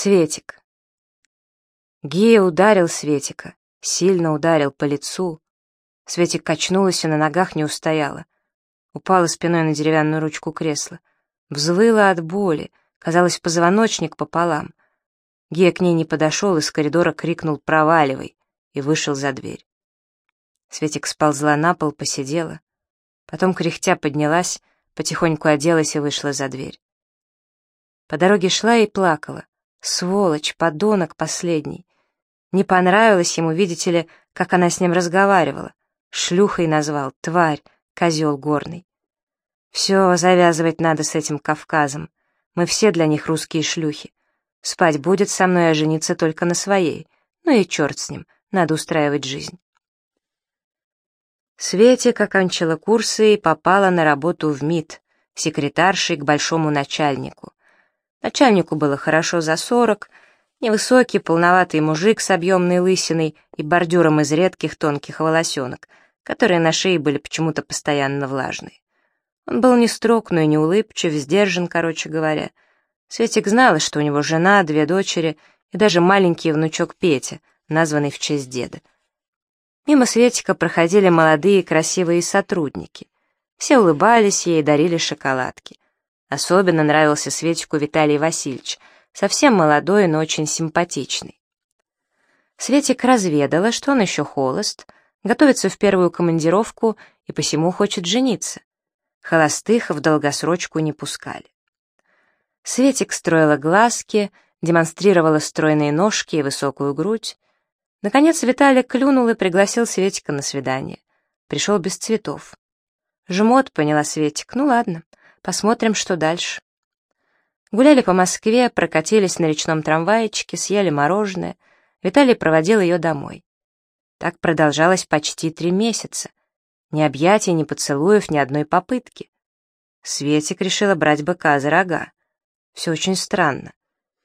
Светик. Гия ударил Светика, сильно ударил по лицу. Светик качнулась и на ногах не устояла. Упала спиной на деревянную ручку кресла. Взвыла от боли, казалось, позвоночник пополам. Гия к ней не подошел, из коридора крикнул «Проваливай!» и вышел за дверь. Светик сползла на пол, посидела. Потом, кряхтя, поднялась, потихоньку оделась и вышла за дверь. По дороге шла и плакала. Сволочь, подонок последний. Не понравилось ему, видите ли, как она с ним разговаривала. Шлюхой назвал, тварь, козел горный. Все, завязывать надо с этим Кавказом. Мы все для них русские шлюхи. Спать будет со мной, а жениться только на своей. Ну и черт с ним, надо устраивать жизнь. Светик окончила курсы и попала на работу в МИД, секретаршей к большому начальнику. Начальнику было хорошо за сорок, невысокий, полноватый мужик с объемной лысиной и бордюром из редких тонких волосенок, которые на шее были почему-то постоянно влажные. Он был не строг, но и не улыбчив, сдержан, короче говоря. Светик знала, что у него жена, две дочери и даже маленький внучок Петя, названный в честь деда. Мимо Светика проходили молодые красивые сотрудники. Все улыбались ей и дарили шоколадки. Особенно нравился Светику Виталий Васильевич, совсем молодой, но очень симпатичный. Светик разведала, что он еще холост, готовится в первую командировку и посему хочет жениться. Холостых в долгосрочку не пускали. Светик строила глазки, демонстрировала стройные ножки и высокую грудь. Наконец Виталик клюнул и пригласил Светика на свидание. Пришел без цветов. «Жмот», — поняла Светик, — «ну ладно». Посмотрим, что дальше. Гуляли по Москве, прокатились на речном трамвайчике, съели мороженое. Виталий проводил ее домой. Так продолжалось почти три месяца. Ни объятий, ни поцелуев, ни одной попытки. Светик решила брать быка за рога. Все очень странно.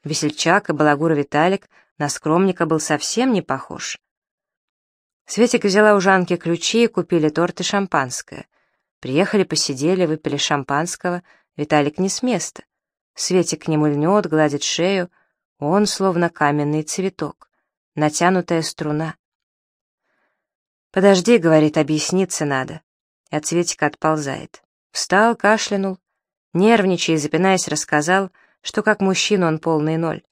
Весельчак и балагур Виталик на скромника был совсем не похож. Светик взяла у Жанки ключи и купили торт и шампанское. Приехали, посидели, выпили шампанского. Виталик не с места. Светик к нему льнет, гладит шею. Он словно каменный цветок. Натянутая струна. «Подожди», — говорит, — «объясниться надо». И от Светика отползает. Встал, кашлянул. Нервничая и запинаясь, рассказал, что как мужчина он полный ноль.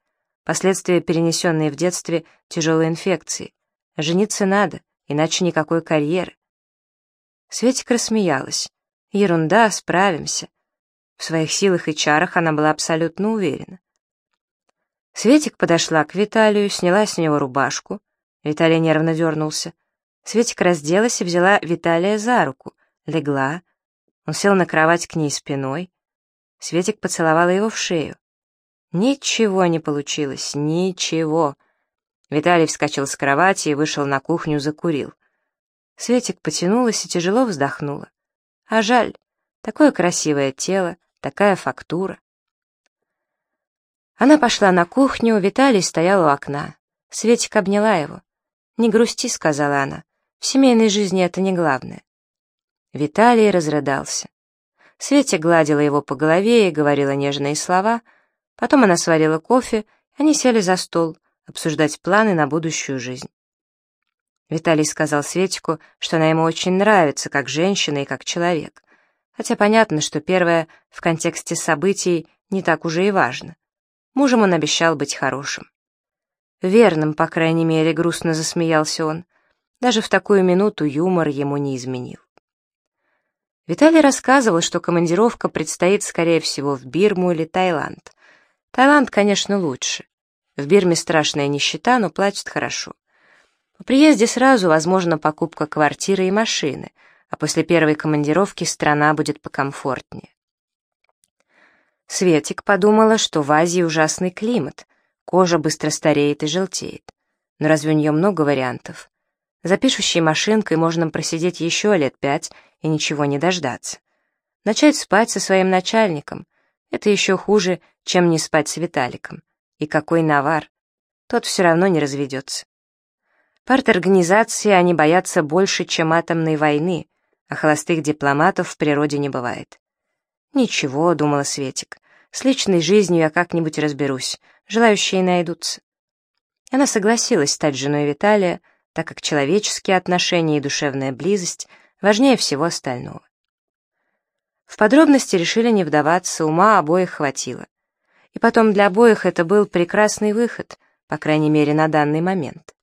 Последствия, перенесенные в детстве, тяжелой инфекции. Жениться надо, иначе никакой карьеры. Светик рассмеялась. «Ерунда, справимся». В своих силах и чарах она была абсолютно уверена. Светик подошла к Виталию, сняла с него рубашку. Виталий нервно дернулся. Светик разделась и взяла Виталия за руку. Легла. Он сел на кровать к ней спиной. Светик поцеловала его в шею. Ничего не получилось, ничего. Виталий вскочил с кровати и вышел на кухню, закурил. Светик потянулась и тяжело вздохнула. А жаль, такое красивое тело, такая фактура. Она пошла на кухню, Виталий стоял у окна. Светик обняла его. «Не грусти», — сказала она, — «в семейной жизни это не главное». Виталий разрыдался. Светик гладила его по голове и говорила нежные слова. Потом она сварила кофе, они сели за стол, обсуждать планы на будущую жизнь. Виталий сказал Светику, что она ему очень нравится, как женщина и как человек. Хотя понятно, что первое в контексте событий не так уже и важно. Мужем он обещал быть хорошим. Верным, по крайней мере, грустно засмеялся он. Даже в такую минуту юмор ему не изменил. Виталий рассказывал, что командировка предстоит, скорее всего, в Бирму или Таиланд. Таиланд, конечно, лучше. В Бирме страшная нищета, но платят хорошо. По приезде сразу возможна покупка квартиры и машины, а после первой командировки страна будет покомфортнее. Светик подумала, что в Азии ужасный климат, кожа быстро стареет и желтеет. Но разве у нее много вариантов? За пишущей машинкой можно просидеть еще лет пять и ничего не дождаться. Начать спать со своим начальником — это еще хуже, чем не спать с Виталиком. И какой навар! Тот все равно не разведется. Парторганизации они боятся больше, чем атомной войны, а холостых дипломатов в природе не бывает. «Ничего», — думала Светик, — «с личной жизнью я как-нибудь разберусь. Желающие найдутся. Она согласилась стать женой Виталия, так как человеческие отношения и душевная близость важнее всего остального. В подробности решили не вдаваться, ума обоих хватило. И потом для обоих это был прекрасный выход, по крайней мере на данный момент.